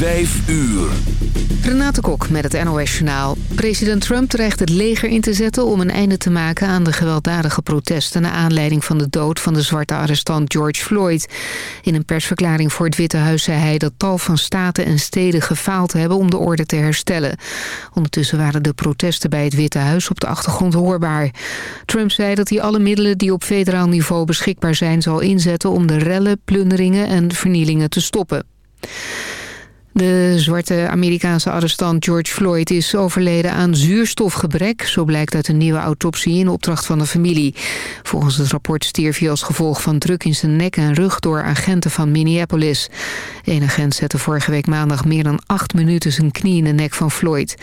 Vijf uur. Renate Kok met het NOS Journaal. President Trump dreigt het leger in te zetten om een einde te maken aan de gewelddadige protesten... naar aanleiding van de dood van de zwarte arrestant George Floyd. In een persverklaring voor het Witte Huis zei hij dat tal van staten en steden gefaald hebben om de orde te herstellen. Ondertussen waren de protesten bij het Witte Huis op de achtergrond hoorbaar. Trump zei dat hij alle middelen die op federaal niveau beschikbaar zijn zal inzetten om de rellen, plunderingen en vernielingen te stoppen. De zwarte Amerikaanse arrestant George Floyd is overleden aan zuurstofgebrek. Zo blijkt uit een nieuwe autopsie in opdracht van de familie. Volgens het rapport stierf hij als gevolg van druk in zijn nek en rug door agenten van Minneapolis. Een agent zette vorige week maandag meer dan acht minuten zijn knie in de nek van Floyd.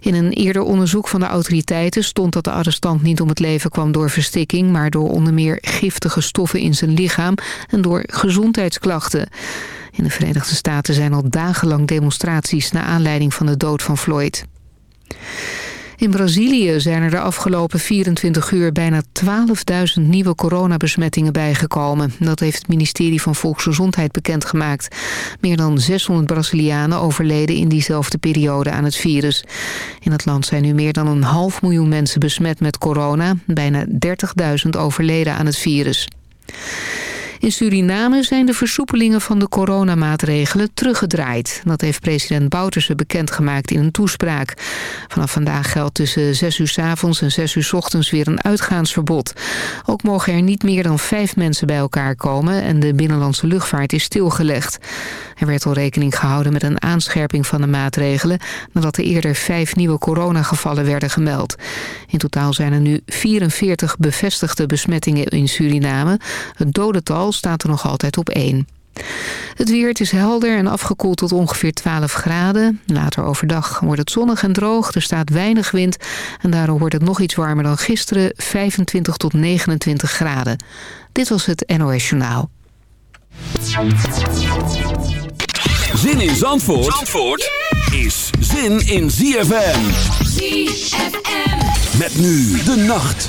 In een eerder onderzoek van de autoriteiten stond dat de arrestant niet om het leven kwam door verstikking... maar door onder meer giftige stoffen in zijn lichaam en door gezondheidsklachten. In de Verenigde Staten zijn al dagenlang demonstraties... naar aanleiding van de dood van Floyd. In Brazilië zijn er de afgelopen 24 uur bijna 12.000 nieuwe coronabesmettingen bijgekomen. Dat heeft het ministerie van Volksgezondheid bekendgemaakt. Meer dan 600 Brazilianen overleden in diezelfde periode aan het virus. In het land zijn nu meer dan een half miljoen mensen besmet met corona. Bijna 30.000 overleden aan het virus. In Suriname zijn de versoepelingen van de coronamaatregelen teruggedraaid. Dat heeft president Bouterse bekendgemaakt in een toespraak. Vanaf vandaag geldt tussen 6 uur s avonds en 6 uur s ochtends weer een uitgaansverbod. Ook mogen er niet meer dan vijf mensen bij elkaar komen en de binnenlandse luchtvaart is stilgelegd. Er werd al rekening gehouden met een aanscherping van de maatregelen... nadat er eerder vijf nieuwe coronagevallen werden gemeld. In totaal zijn er nu 44 bevestigde besmettingen in Suriname. Het dodental staat er nog altijd op één. Het weer het is helder en afgekoeld tot ongeveer 12 graden. Later overdag wordt het zonnig en droog. Er staat weinig wind en daardoor wordt het nog iets warmer dan gisteren. 25 tot 29 graden. Dit was het NOS Journaal. Zin in Zandvoort, Zandvoort is zin in ZFM. ZFM. Met nu de nacht.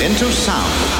into sound.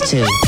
To.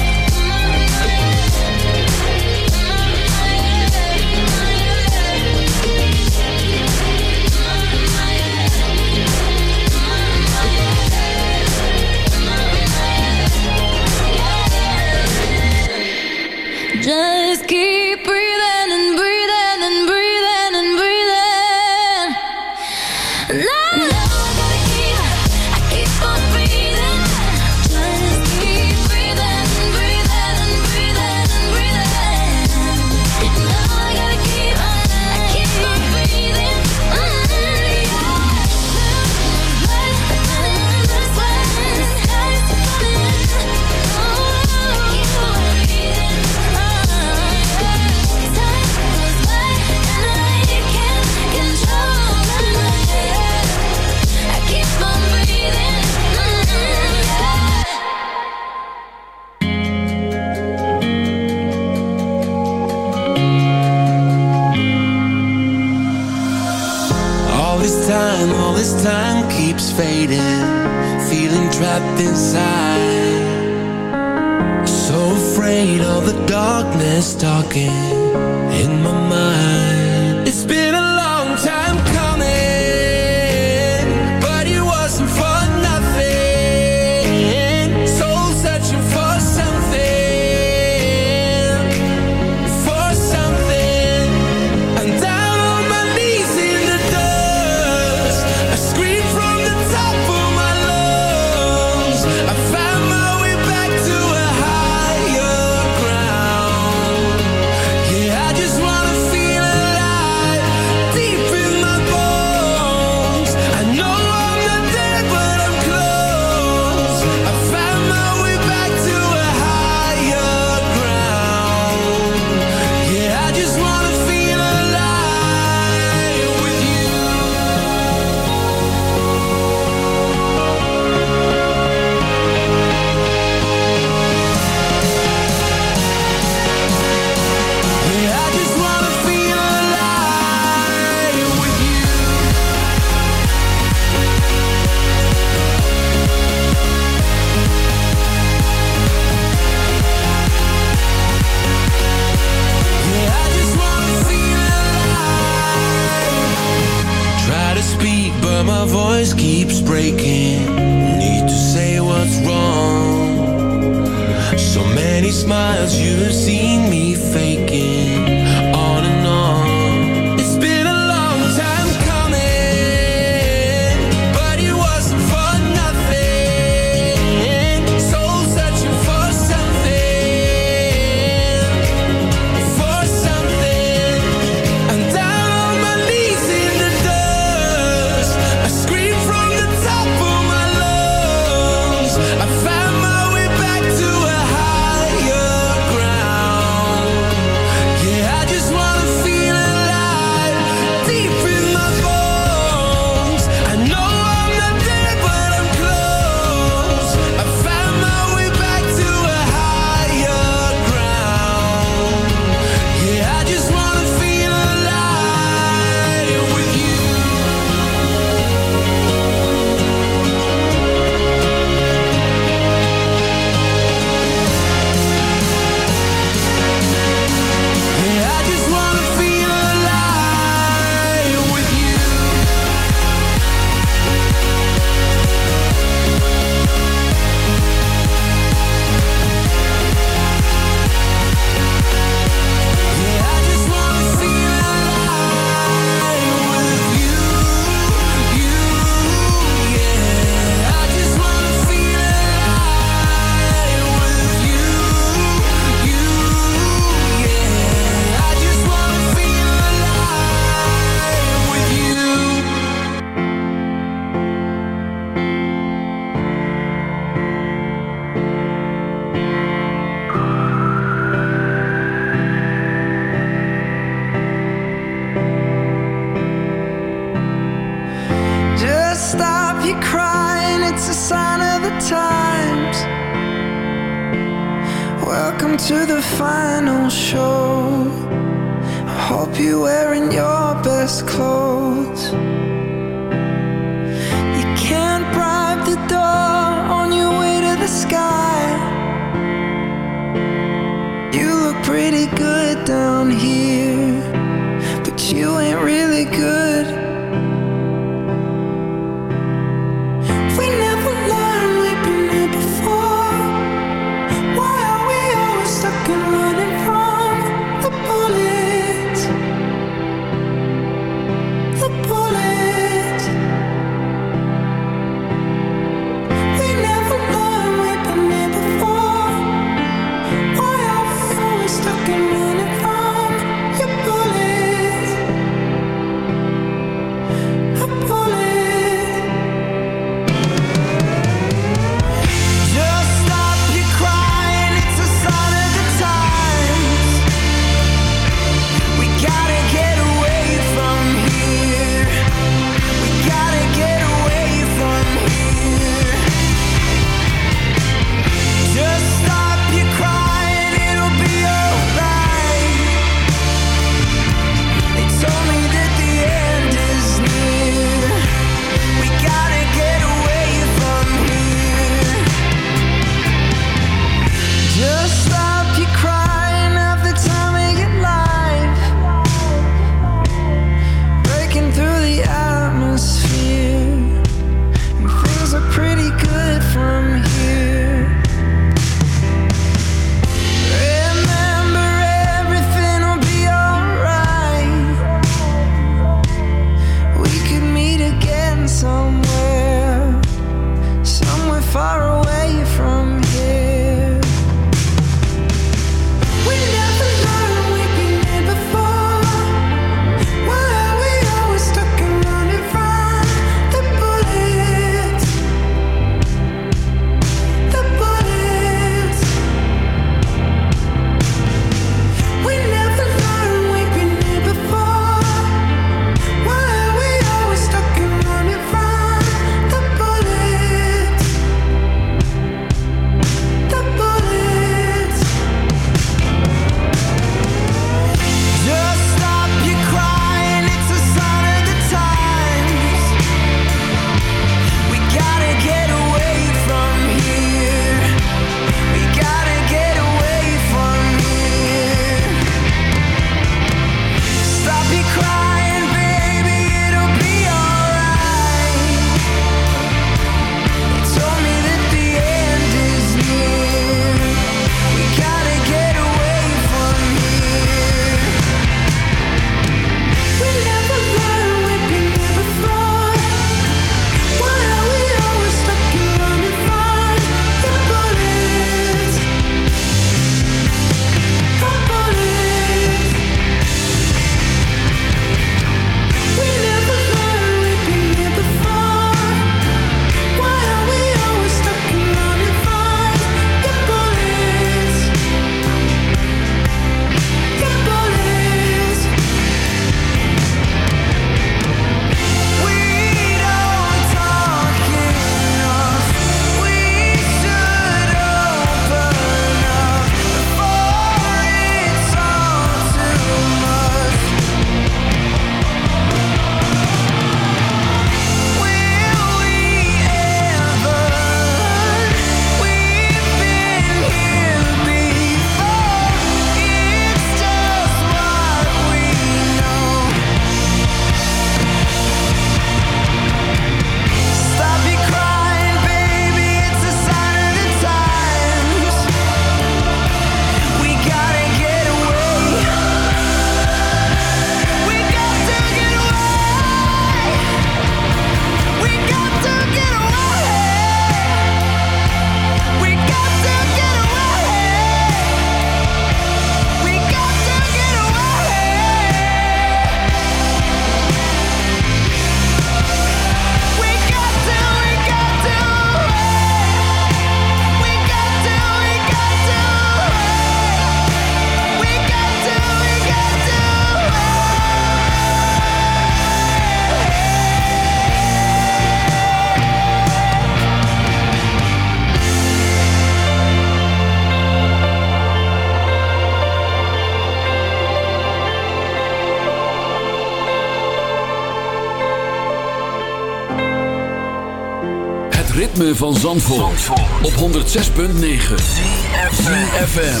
Van Zandvoort, op 106.9 CFFM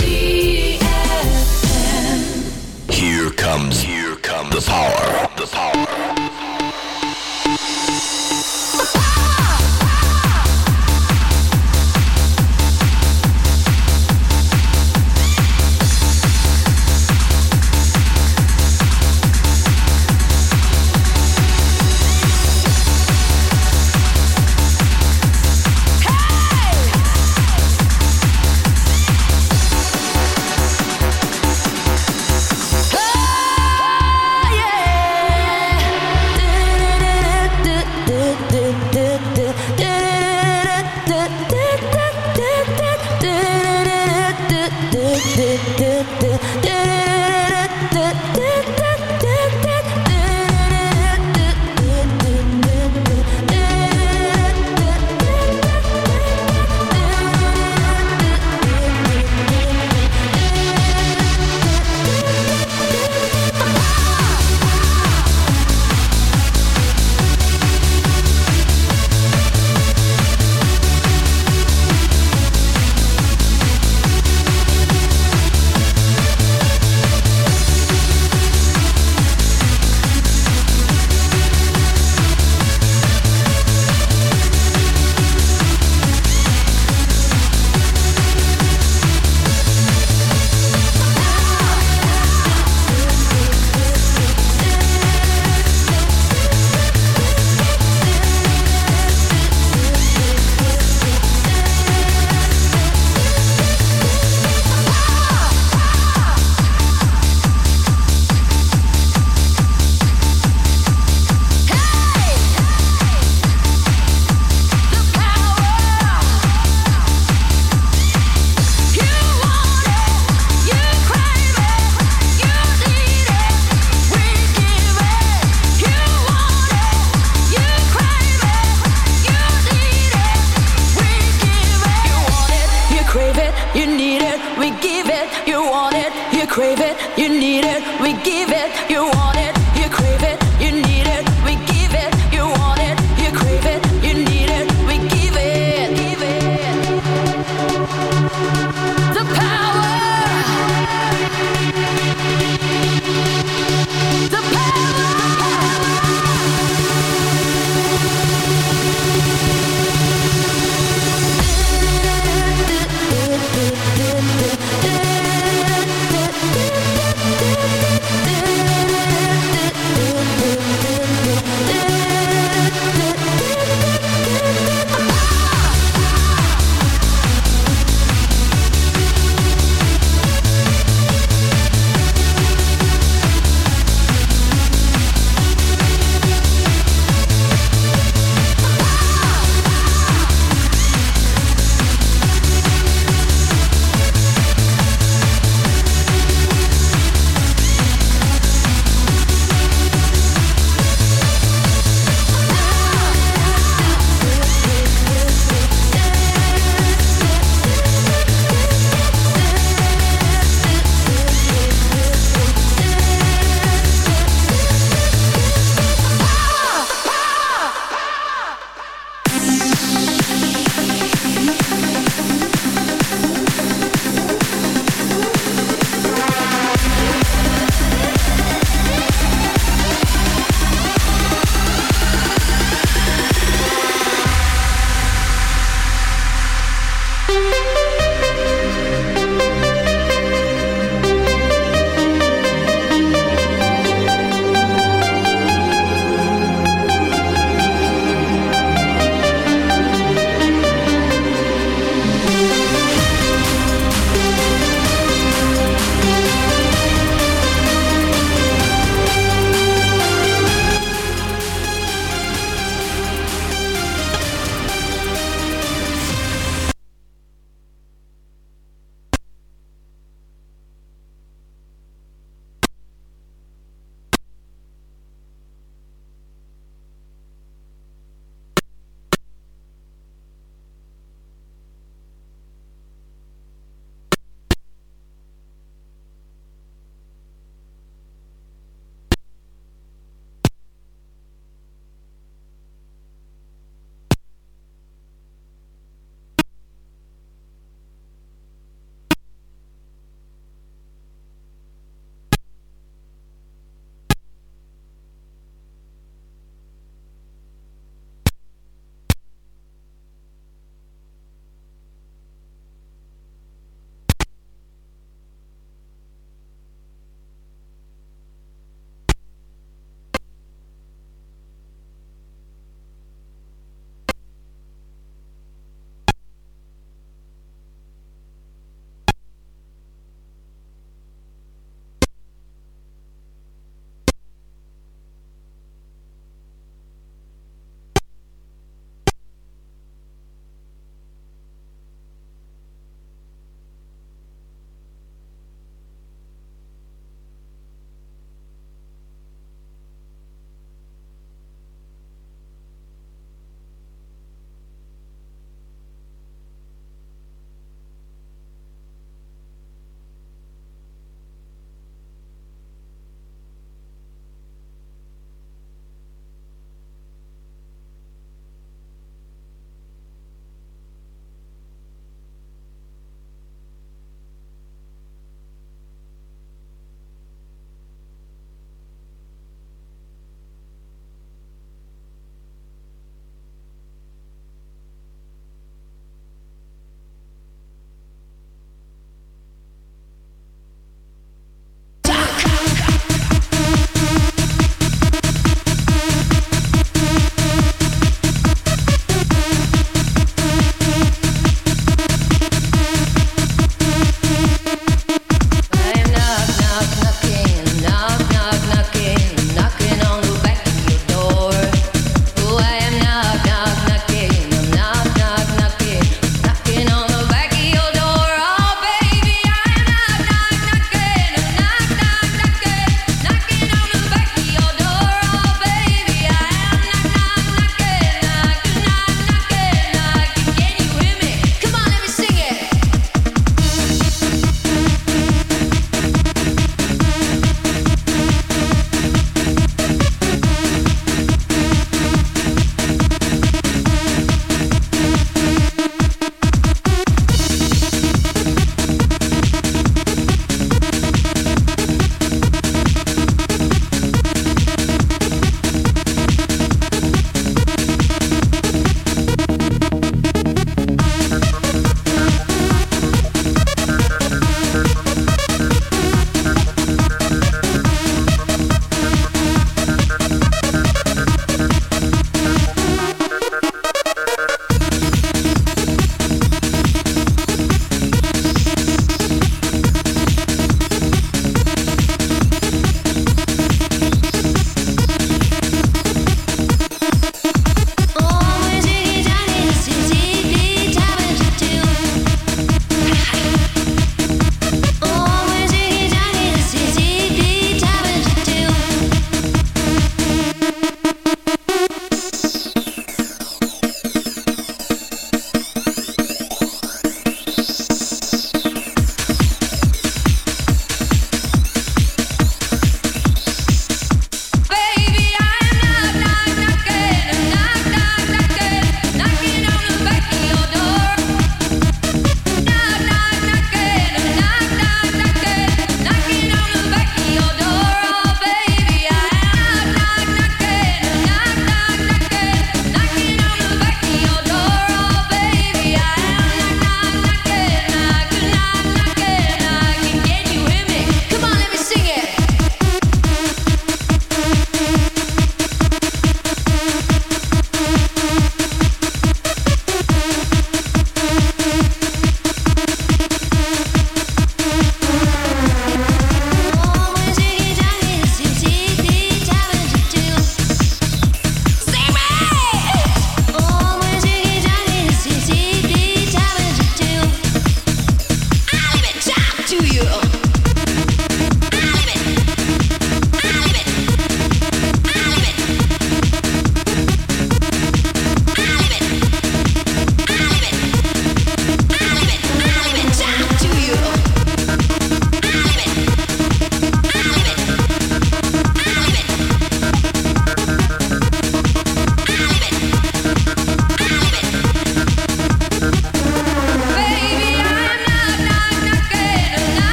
Here comes, here comes the power, the power.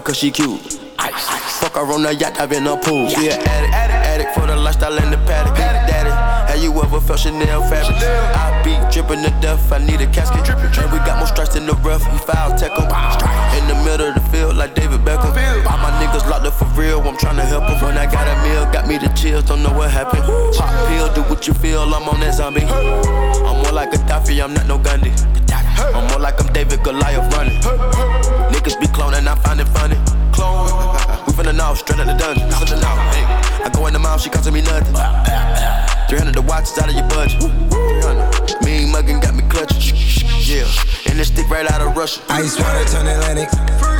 Her cause she cute. Ice. Fuck her on the yacht, I've in a pool. She an addict, addict, addict for the lifestyle in the paddock. Daddy, have you ever felt Chanel fabric? I be dripping to death, I need a casket. And we got more strikes in the rough, we foul tech. In the middle of the field, like David Beckham. All my niggas locked up for real, I'm tryna help 'em. When I got a meal, got me the chills, don't know what happened. Pop pill, do what you feel, I'm on that zombie. I'm more like Gaddafi, I'm not no Gundy. I'm more like I'm David Goliath running. Niggas be cloning, I find it funny. Clone. We finna know, straight out the dungeon. Hey. I go in the mouth, she costing me nothing. 300 the watch, is out of your budget. Mean muggin' got me clutching. Yeah, and this stick right out of Russia. Ice water turn Atlantic.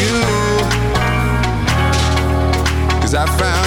You. Cause I found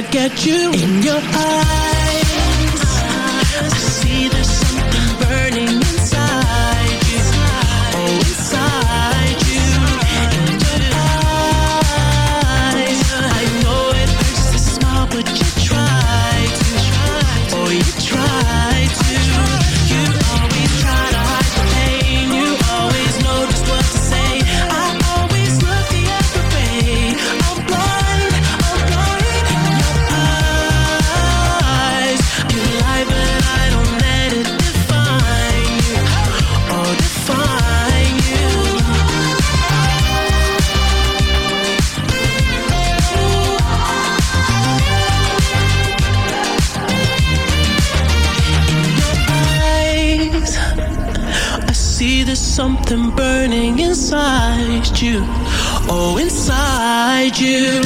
get you in your eyes. you.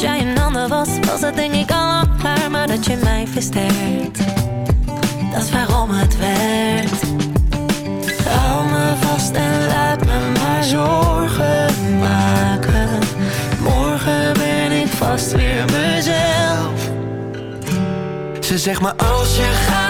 Als jij een ander was, was het denk ik al klaar Maar dat je mij versterkt. Dat is waarom het werkt. Hou me vast en laat me maar zorgen maken. Morgen ben ik vast weer mezelf. Ze zegt me oh, als je gaat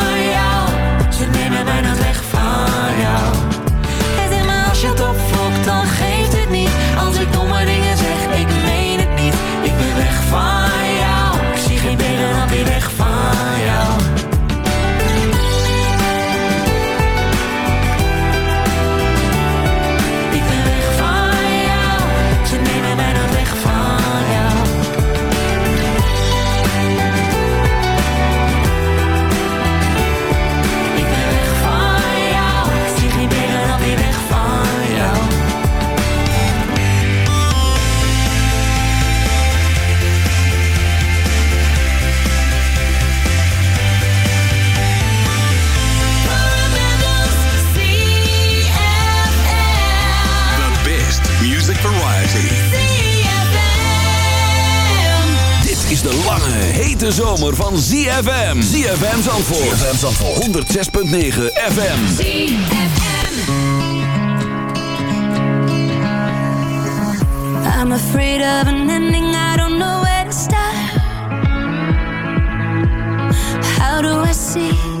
hete zomer van ZFM. ZFM Zandvoort. ZFM Zandvoort. 106.9 FM. I'm afraid of an ending. I don't know where to start. How do I see?